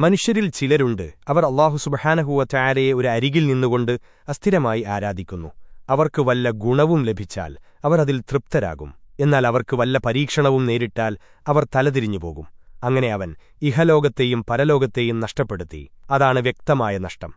മനുഷ്യരിൽ ചിലരുണ്ട്. അവർ അള്ളാഹു സുബഹാനഹുവ ചാരയെ ഒരു അരികിൽ നിന്നുകൊണ്ട് അസ്ഥിരമായി ആരാധിക്കുന്നു. അവർക്ക് വല്ല ഗുണവും ലഭിച്ചാൽ അവർ അതിൽ തൃപ്തരാകും. എന്നാൽ അവർക്ക് വല്ല പരീക്ഷണവും നേരിട്ടാൽ അവർ തലതിരിഞ്ഞുപോകും അങ്ങനെ അവൻ ഇഹലോകത്തെയും പരലോകത്തെയും നഷ്ടപ്പെടുത്തി. അതാണ് വ്യക്തമായ നഷ്ടം.